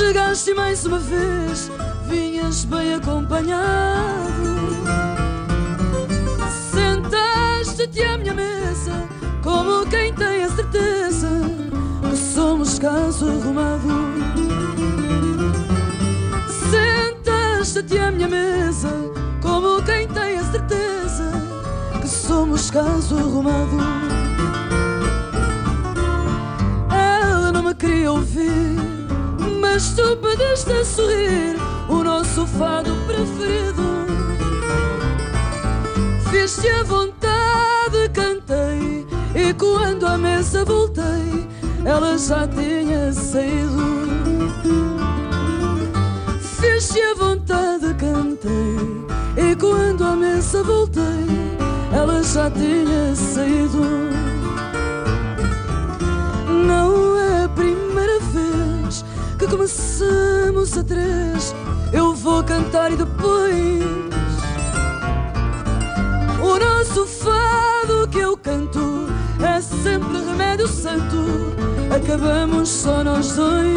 Chegaste mais uma vez, vinhas bem acompanhado. Como quem tem a certeza que somos caso arrumado. Sentaste-te à minha mesa, como quem tem a certeza que somos caso arrumado. Ela não me queria ouvir mas tu pediste a sorrir o nosso fado preferido. Fiz-te a vontade, e quando à mesa voltei, ela já tinha saído. Fiz-te a vontade, cantei, e quando à mesa voltei, ela já tinha saído. Não é a primeira vez que começamos a três. Eu vou cantar e depois o nosso fado sempre remédio santo. Acabamos só nós dois.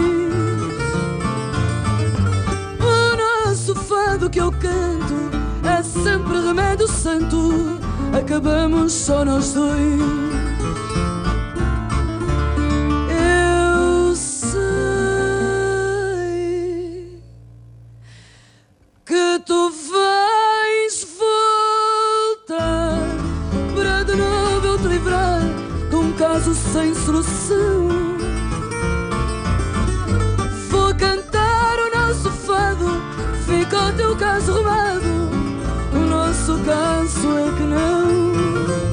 O nosso fado que eu canto é sempre remédio santo. Acabamos só nós dois. Sem solução. Vou cantar o nosso fado, fica o teu caso arrumado. O nosso caso é que não.